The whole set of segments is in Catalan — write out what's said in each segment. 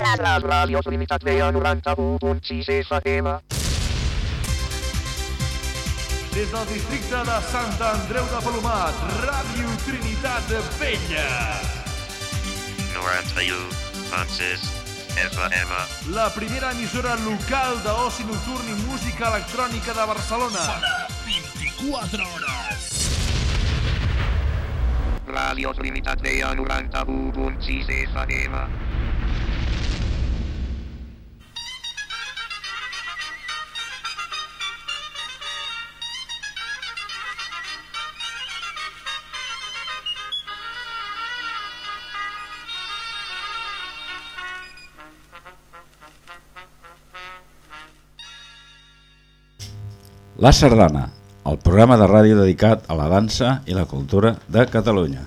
Les ràdios limitats veia 91.6 FM. Des del districte de Sant Andreu de Palomat, Ràdio Trinitat Vella. 91.6 FM. La primera emissora local d'oci nocturn i música electrònica de Barcelona. 24 hores. Ràdios limitats veia 91.6 FM. La Sardana, el programa de ràdio dedicat a la dansa i la cultura de Catalunya.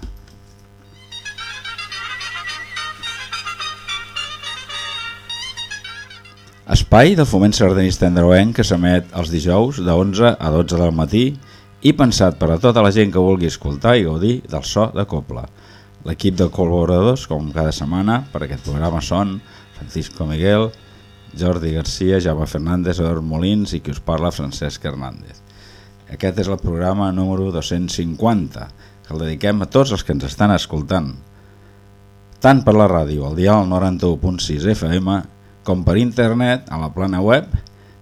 Espai de foment sardanista andreuenc que s'emet els dijous de 11 a 12 del matí i pensat per a tota la gent que vulgui escoltar i gaudir del so de Copla. L'equip de col·laboradors, com cada setmana, per aquest programa són Francisco Miguel, Jordi Garcia, Jaume Fernández, Eduard Molins i qui us parla, Francesc Hernández. Aquest és el programa número 250, que el dediquem a tots els que ens estan escoltant, tant per la ràdio, al dial 91.6 FM, com per internet a la plana web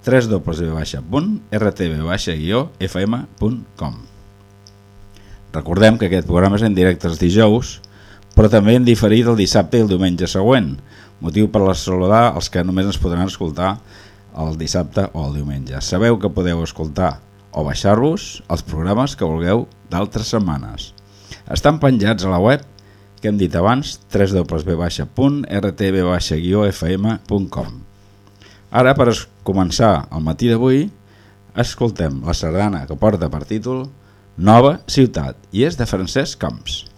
www.rtb-fm.com Recordem que aquest programa és en directe els dijous, però també en diferit el dissabte i el diumenge següent, motiu per la saludar els que només ens podran escoltar el dissabte o el diumenge. Sabeu que podeu escoltar o baixar-vos els programes que vulgueu d'altres setmanes. Estan penjats a la web que hem dit abans, www.rtb-fm.com Ara, per començar el matí d'avui, escoltem la sardana que porta per títol Nova Ciutat i és de Francesc Camps.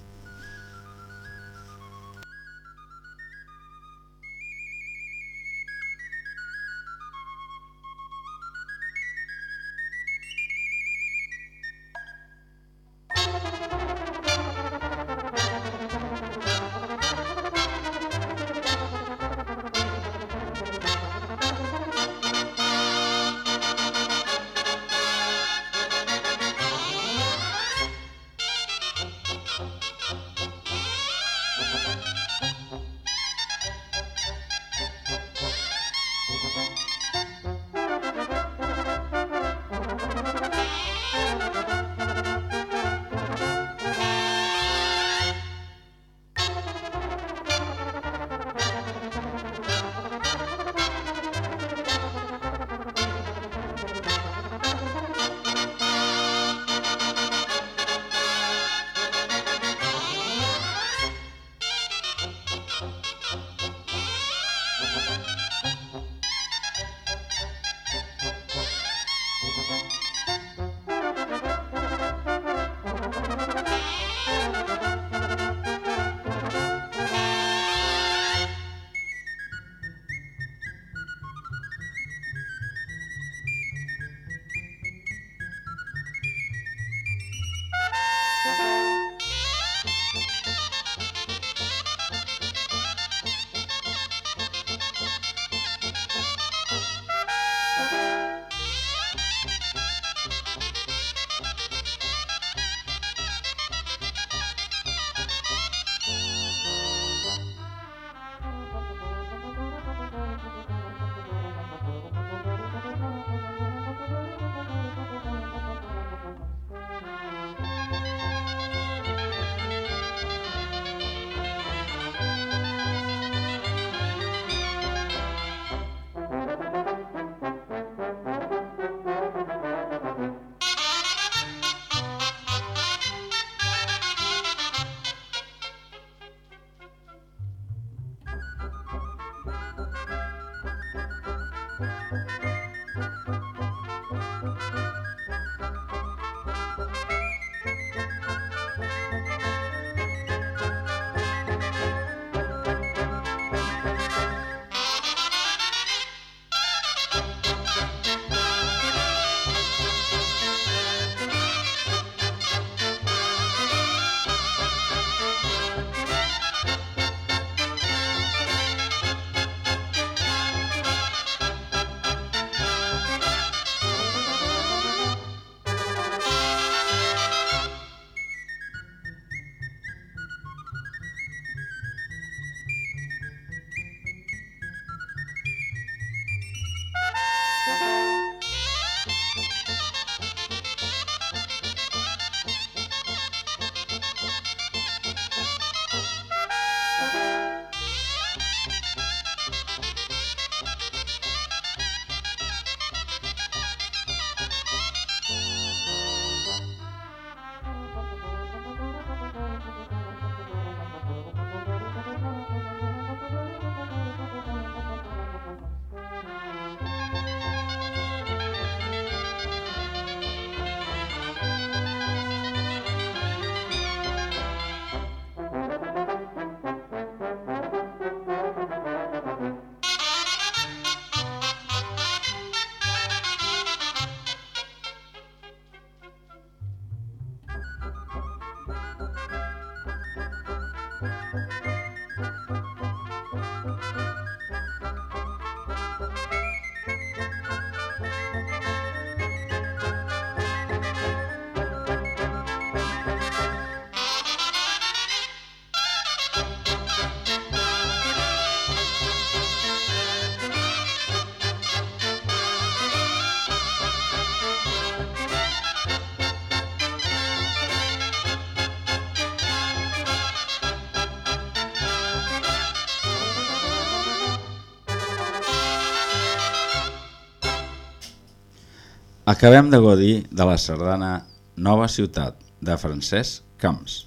Acabem de gaudir de la sardana Nova Ciutat, de Francesc Camps.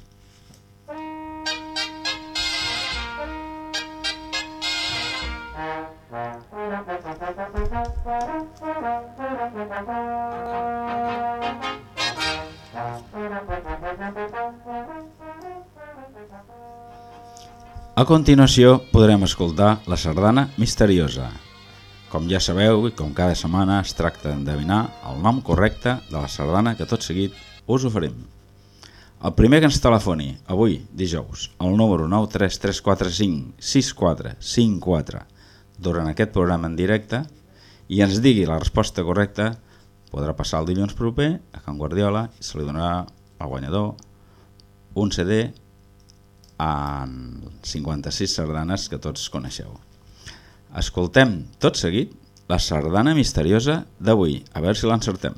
A continuació podrem escoltar la sardana misteriosa. Com ja sabeu i com cada setmana es tracta d'endevinar el nom correcte de la sardana que tot seguit us oferim. El primer que ens telefoni avui, dijous, al número 933456454 durant aquest programa en directe i ens digui la resposta correcta podrà passar el dilluns proper a Can Guardiola i se li donarà al guanyador un CD en 56 sardanes que tots coneixeu. Escoltem tot seguit la sardana misteriosa d'avui, a veure si l'encertem.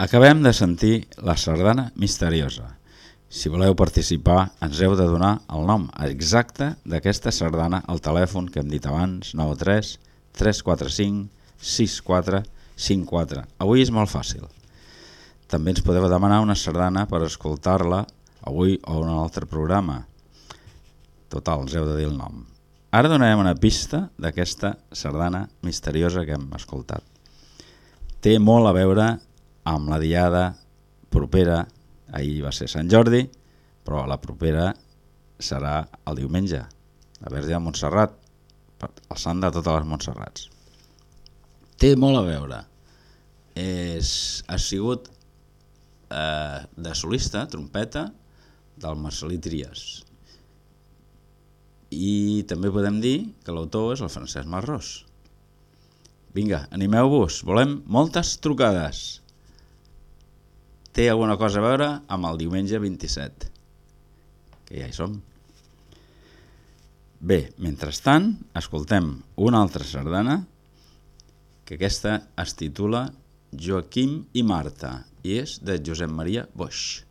Acabem de sentir la sardana misteriosa. Si voleu participar, ens heu de donar el nom exacte d'aquesta sardana al telèfon que hem dit abans, 93 345 64 54. Avui és molt fàcil. També ens podeu demanar una sardana per escoltar-la avui o un altre programa. Total, ens heu de dir el nom. Ara donarem una pista d'aquesta sardana misteriosa que hem escoltat. Té molt a veure amb la diada propera, ahir va ser Sant Jordi, però la propera serà el diumenge, la Verge de Montserrat, el sant de totes les Montserrats. Té molt a veure. És, ha sigut eh, de solista, trompeta, del Marcelí Trias. I també podem dir que l'autor és el Francesc Marrós. Vinga, animeu-vos, volem moltes trucades. Té alguna cosa a veure amb el diumenge 27, que ja hi som. Bé, mentrestant, escoltem una altra sardana, que aquesta es titula Joaquim i Marta, i és de Josep Maria Boix.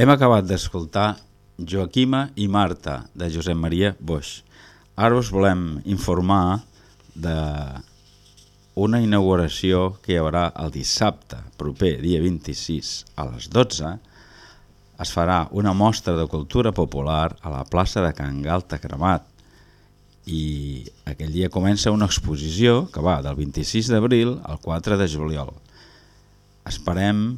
Hem acabat d'escoltar Joaquima i Marta, de Josep Maria Boix. Ara us volem informar de una inauguració que hi haurà el dissabte, proper, dia 26, a les 12, es farà una mostra de cultura popular a la plaça de Can Galta Cremat i aquell dia comença una exposició que va del 26 d'abril al 4 de juliol. Esperem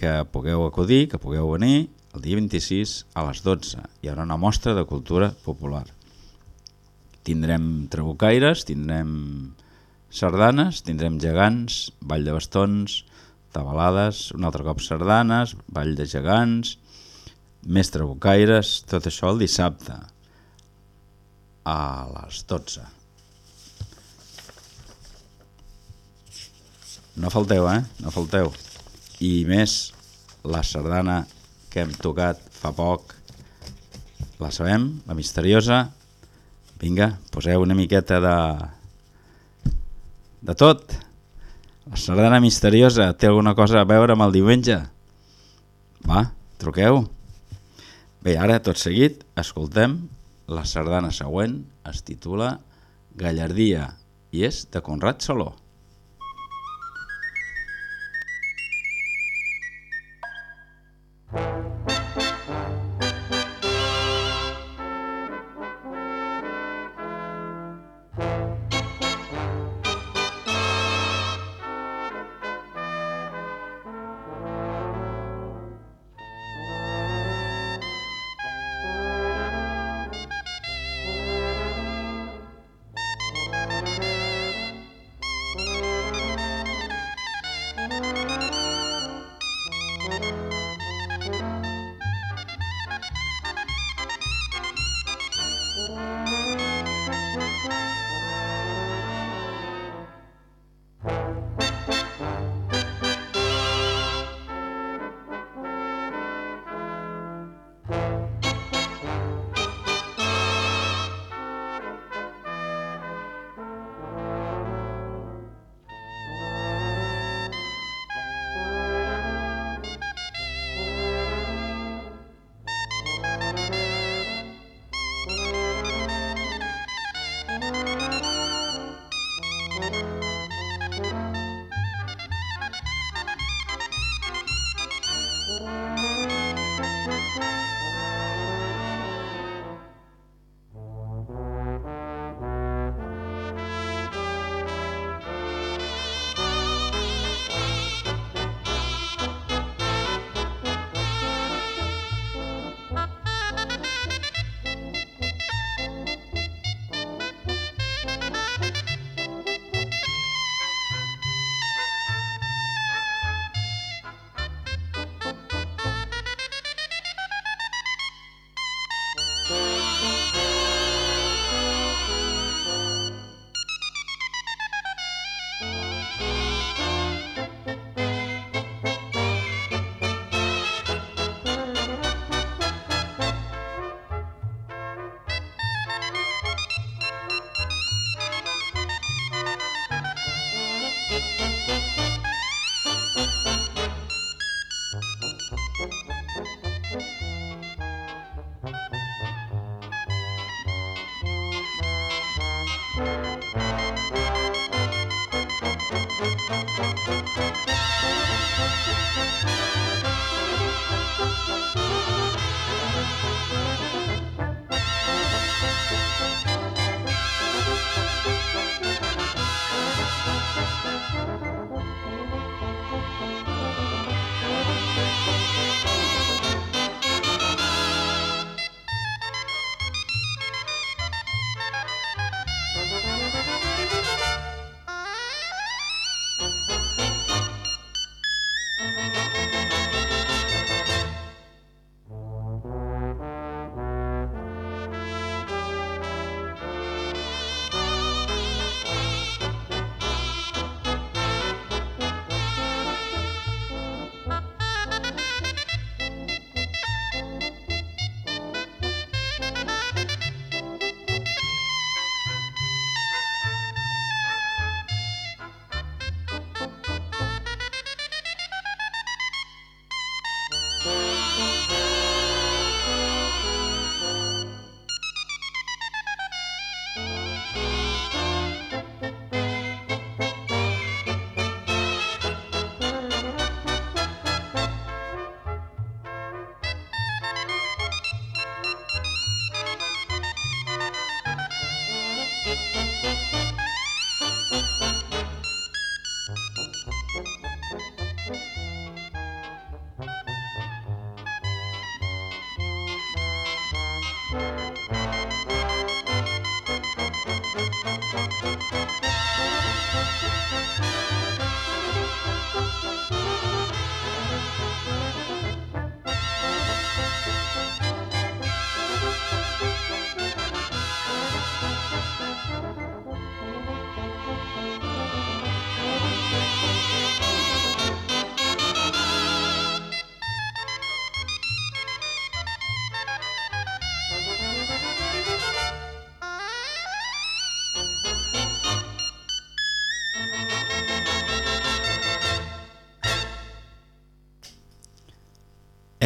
que pugueu acudir, que pugueu venir el dia 26 a les 12. Hi haurà una mostra de cultura popular. Tindrem trabucaires, tindrem sardanes, tindrem gegants, ball de bastons, tabalades, un altre cop sardanes, ball de gegants, més trabucaires, tot això el dissabte a les 12. No falteu, eh? No falteu. I més, la sardana que hem tocat fa poc, la sabem, la misteriosa. Vinga, poseu una miqueta de... de tot. La sardana misteriosa té alguna cosa a veure amb el diumenge? Va, truqueu. Bé, ara, tot seguit, escoltem la sardana següent, es titula Gallardia i és de Conrad Saló.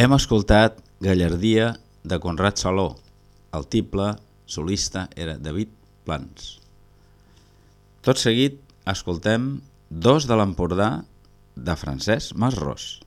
Hem escoltat Gallardia de Conrad Saló. El tiple solista era David Plans. Tot seguit escoltem Dos de l'Empordà de Francesc Masros.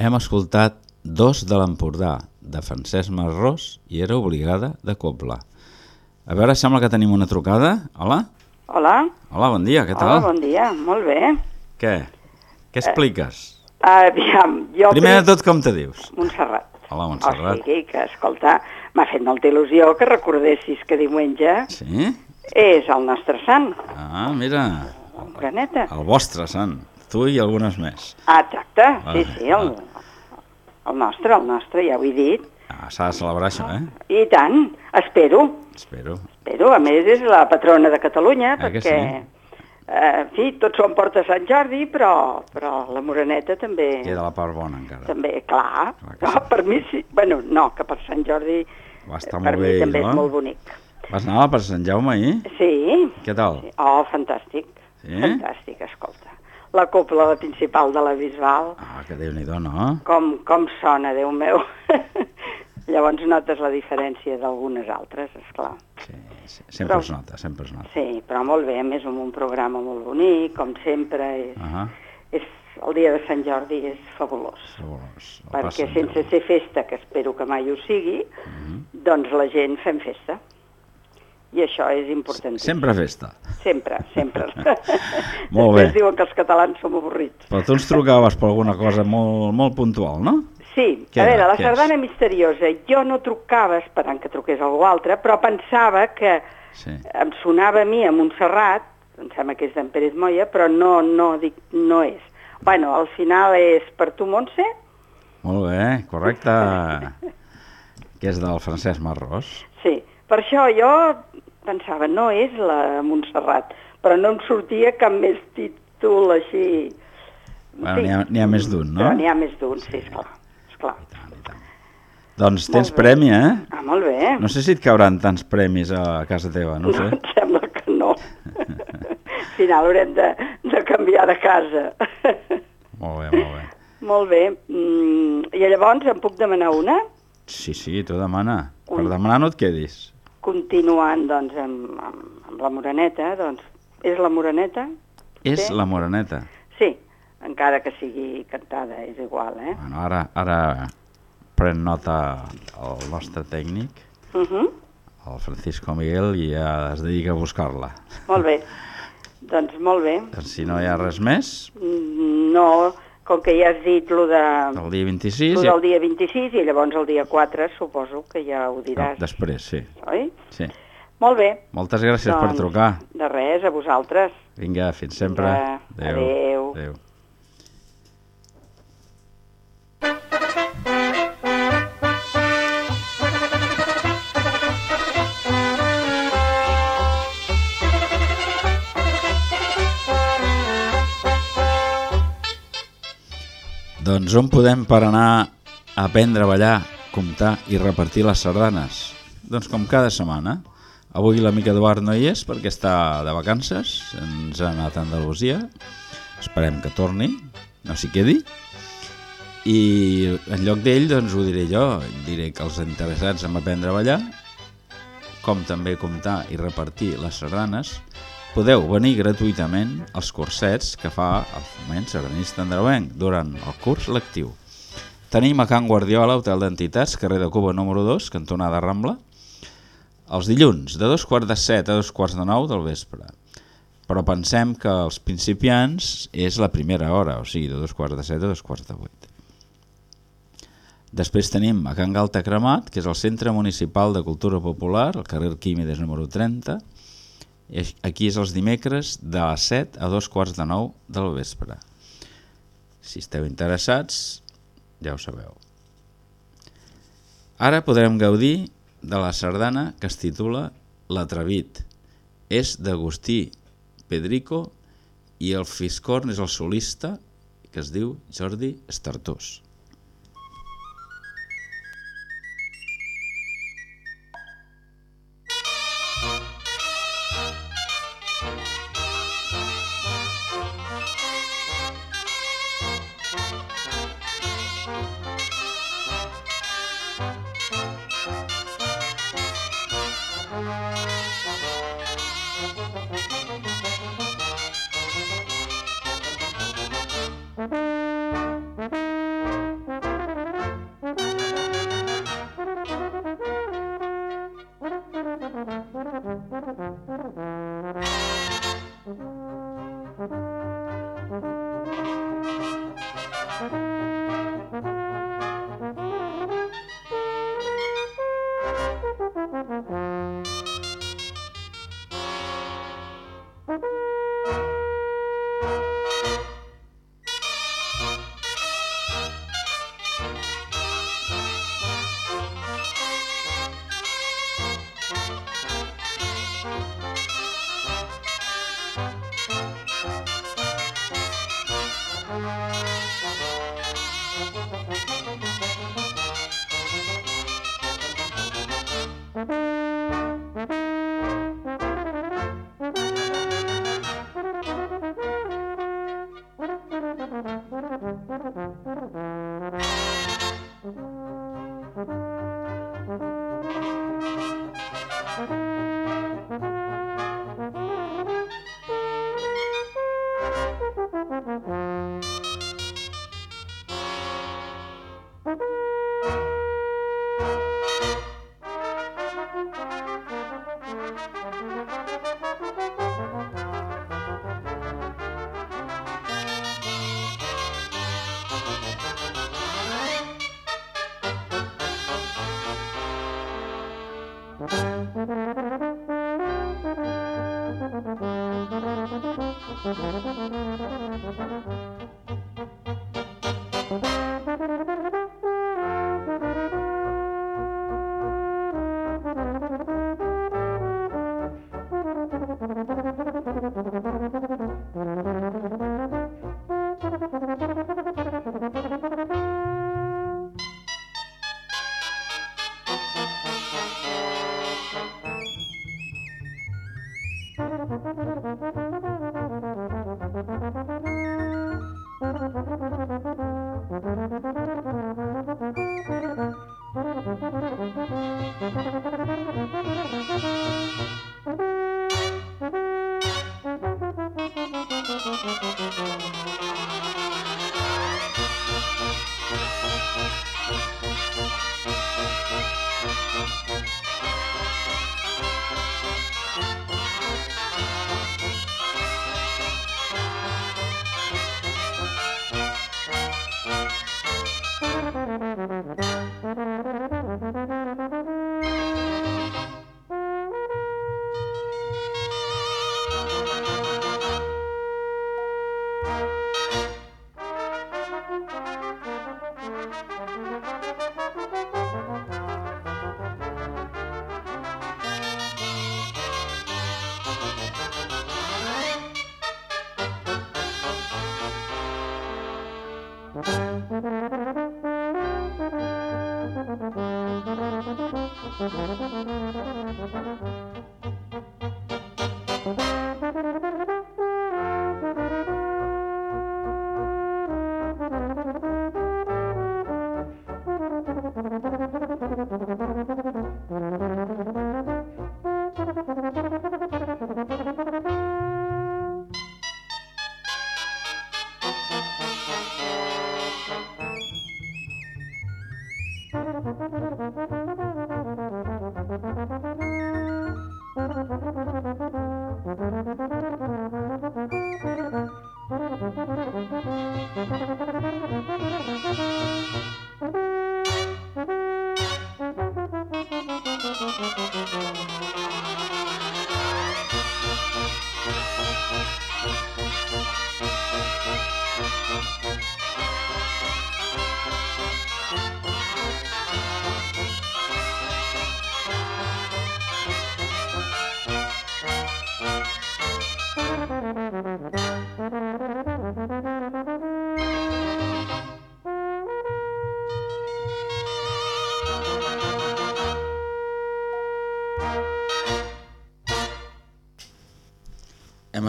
Hem escoltat Dos de l'Empordà, de Francesc Marrós, i era obligada de Copla. A veure, sembla que tenim una trucada. Hola? Hola. Hola, bon dia, què tal? Hola, bon dia. Molt bé. Què? Què expliques? Aviam, jo... Primer de tot, com te dius? Montserrat. Hola, O Montserrat. sigui que, escolta, m'ha fet molta il·lusió que recordessis que diumenge Sí? és el nostre sant, Ah, mira, Moreneta. el vostre sant. Tu i algunes més. Ah, exacte, sí, sí, el, el nostre, el nostre, ja ho he dit. Ah, S'ha de celebrar això, eh? I tant, espero, Espero. espero. A més, és la patrona de Catalunya, que perquè, sí? eh, en fi, tots són porta Sant Jordi, però, però la Moreneta també... Queda la part bona, encara. També, clar. Clar No, sí. per mi sí. Bueno, no, que per Sant Jordi Va estar eh, per molt mi bé, també no? és molt bonic. Vas anar per Sant Jaume ahir? Sí. Què tal? sí. Oh, fantàstic. Sí? Fantàstic, escolta. La copla la principal de la Bisbal, Ah, que déu-n'hi-do, no? com, com sona, Déu meu. Llavors notes la diferència d'algunes altres, és clar. Sí, sí, sempre Però- es nota, sempre es nota. Sí, però molt bé, a més amb un programa molt bonic, com sempre, és, Ah, és, el dia de Sant Jordi és fabulós. fabulós. Perquè sense ser festa, que espero que mai ho sigui, Mhm. doncs la gent fem festa. I això és important. Sempre festa. Sempre, sempre. Molt bé. Després diuen que els catalans som avorrits. Però tu ens trucaves per alguna cosa molt, molt puntual, no? Sí, Què a veure, la Què és? sardana misteriosa, jo no trucava esperant que truqués algú altre, però pensava que Sí. em sonava a mi a Montserrat, em sembla que és d'en Pérez Moya, però no, no, dic, no és. Bueno, al final és per tu, Montse? Molt bé, correcte. que és del Francesc Marrós. Sí, per això jo pensava, no és la Montserrat, però no em sortia cap més títol així... Bueno, n'hi ha, ha més d'un, no? N'hi ha més d'un, sí, esclar. esclar. I tant, i tant. Doncs tens Molt bé. premi, eh? Ah, molt bé. No sé si et cauran tants premis a casa teva, no ho sé. em sembla que no. Al final haurem de, de canviar de casa. Molt bé, molt bé. molt bé. Mm, I llavors em puc demanar una? Sí, sí, tu demana. Per Ui. demanar no et quedis. Continuant, doncs, amb, amb, amb la Moreneta, doncs, és la Moreneta? És Sí. la Moreneta. Sí, encara que sigui cantada, és igual, eh? Bueno, ara, ara pren nota el nostre tècnic, Uh -huh. el Francisco Miguel, i ja es dedica a buscar-la. Molt bé. Doncs molt bé. Doncs si no hi ha res més, Mm, No, com que ja has dit lo de... el dia 26... Lo ja- del dia 26 i llavors el dia 4 suposo que ja ho diràs, després, sí. oi? sí. Molt bé. Moltes gràcies per Doncs, trucar. De res, a vosaltres. Vinga, fins sempre. Vinga, adéu. Adéu. Doncs on podem per anar a aprendre a ballar, comptar i repartir les sardanes? Doncs com cada setmana. Avui l'amic Eduard no hi és perquè està de vacances, ens ha anat a Andalusia, esperem que torni, no s'hi quedi, i en lloc d'ell doncs ho diré jo, diré que els interessats en aprendre a ballar, com també comptar i repartir les sardanes, podeu venir gratuïtament als cursets que fa el Foment Sardanista Andreuenc durant el curs lectiu. Tenim a Can Guardiola, Hotel d'Entitats, carrer de Cuba número 2, cantonada Rambla, els dilluns, de dos quarts de set a dos quarts de nou del vespre. Però pensem que els principiants és la primera hora, o sigui, de dos quarts de set a dos quarts de vuit. Després tenim a Can Galta Cremat, que és el Centre Municipal de Cultura Popular, al carrer Químides número 30. Aquí és els dimecres de les 7 a dos quarts de nou del vespre. Si esteu interessats, ja ho sabeu. Ara podrem gaudir de la sardana que es titula L'Atrevit. És d'Agustí Pedrico i el fiscorn és el solista que es diu Jordi Estartós.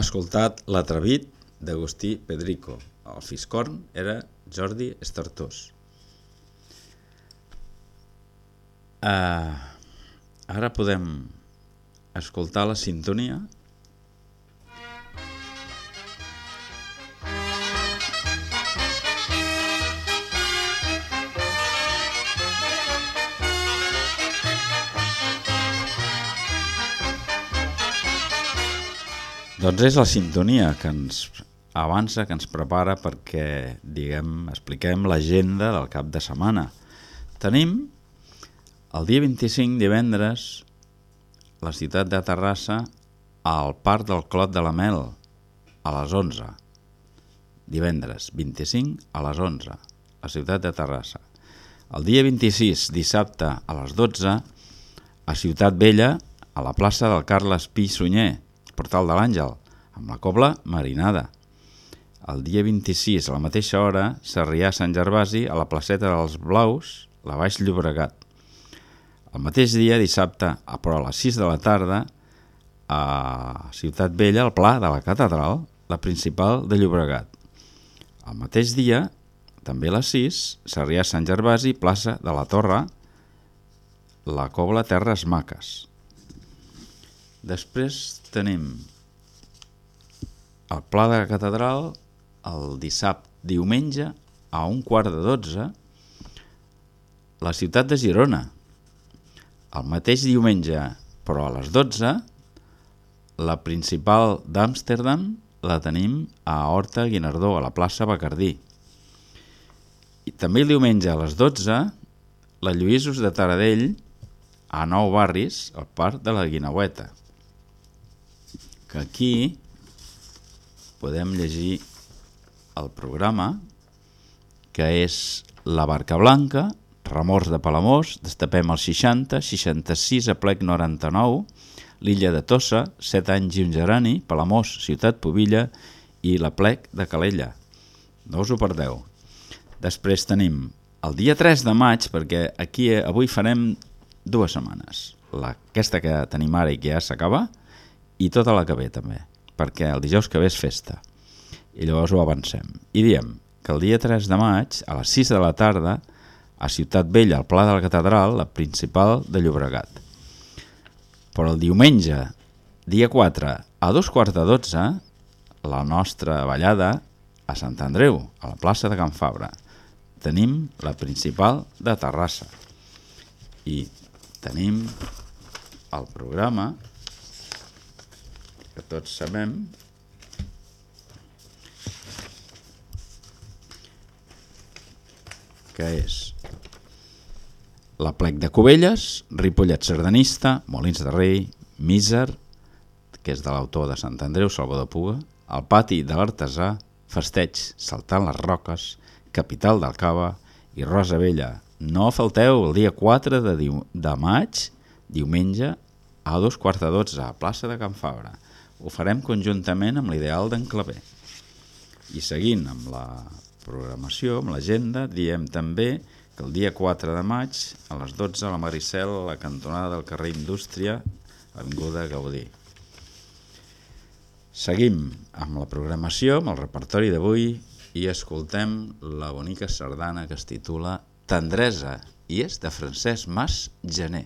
Escoltat L'atrevit d'Agustí Pedrico. El fiscorn era Jordi Estartós. Uh, ara podem escoltar la sintonia Doncs és la sintonia que ens avança, que ens prepara perquè, diguem, expliquem l'agenda del cap de setmana. Tenim el dia 25, divendres, la ciutat de Terrassa al Parc del Clot de la Mel, a les 11. Divendres, 25, a les 11, a Ciutat de Terrassa. El dia 26, dissabte, a les 12, a Ciutat Vella, a la plaça del Carles Pi Sunyer, Portal de l'Àngel, amb la cobla marinada. El dia 26, a la mateixa hora, Sarrià Sant Gervasi, a la placeta dels Blaus, la Baix Llobregat. El mateix dia, dissabte, a però a les 6 de la tarda, a Ciutat Vella, al Pla de la Catedral, la principal de Llobregat. El mateix dia, també a les 6, Sarrià Sant Gervasi, plaça de la Torre, la Cobla Terres Maques. Després tenim el Pla de la Catedral el dissabte, diumenge, a un quart de dotze, la ciutat de Girona. El mateix diumenge, però a les 12, la principal d'Amsterdam la tenim a Horta Guinardó, a la plaça Bacardí. I també el diumenge a les 12, la Lluïsos de Taradell, a Nou Barris, al Parc de la Guinaueta. Que aquí podem llegir el programa, que és La Barca Blanca, Remors de Palamós, Destapem el 60, 66 a plec 99, l'illa de Tossa, 7 anys i un gerani, Palamós, Ciutat Pobilla i la plec de Calella. No us ho perdeu. Després tenim el dia 3 de maig, perquè aquí eh, avui farem dues setmanes. La, aquesta que tenim ara i que ja s'acaba, i tota la que ve també, perquè el dijous que ve és festa. I llavors ho avancem. I diem que el dia 3 de maig, a les 6 de la tarda, a Ciutat Vella, al Pla de la Catedral, la principal de Llobregat. Però el diumenge, dia 4, a dos quarts de 12, la nostra ballada a Sant Andreu, a la plaça de Can Fabra. Tenim la principal de Terrassa. I tenim el programa que tots sabem que és la plec de Cubelles, Ripollet Sardanista, Molins de Rei, Míser, que és de l'autor de Sant Andreu, Salvador Puga, el pati de l'Artesà, Festeig, Saltant les Roques, Capital del Cava i Rosa Vella. No falteu el dia 4 de, diu de maig, diumenge, a dos quarts de dotze, a plaça de Can Fabra. Ho farem conjuntament amb l'ideal d'en Clavé. I seguint amb la programació, amb l'agenda, diem també que el dia 4 de maig, a les 12, a la Maricel, a la cantonada del carrer Indústria, Avinguda Gaudí. Seguim amb la programació, amb el repertori d'avui, i escoltem la bonica sardana que es titula Tendresa, i és de Francesc Mas Gené.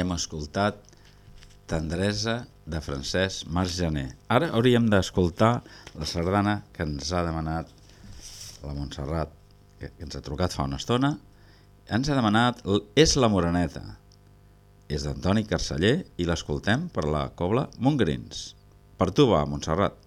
Hem escoltat Tendresa de Francesc Margener. Ara hauríem d'escoltar la sardana que ens ha demanat la Montserrat, que ens ha trucat fa una estona. Ens ha demanat És la Moreneta. És d'Antoni Carceller i l'escoltem per la cobla Montgrins. Per tu va, Montserrat.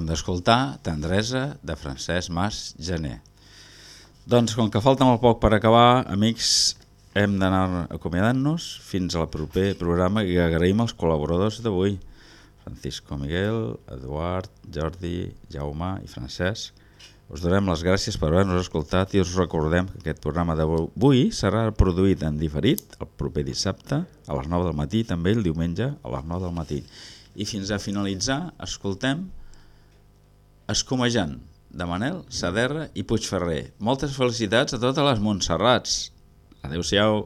Acabem d'escoltar Tendresa de Francesc Mas Gené. Doncs com que falta molt poc per acabar, amics, hem d'anar acomiadant-nos fins al proper programa i agraïm els col·laboradors d'avui. Francisco Miguel, Eduard, Jordi, Jaume i Francesc. Us donem les gràcies per haver-nos escoltat i us recordem que aquest programa d'avui serà produït en diferit el proper dissabte a les 9 del matí, també el diumenge a les 9 del matí. I fins a finalitzar, escoltem Escomejant, de Manel, Saderra i Puigferrer. Moltes felicitats a totes les Montserrats. Adéu-siau.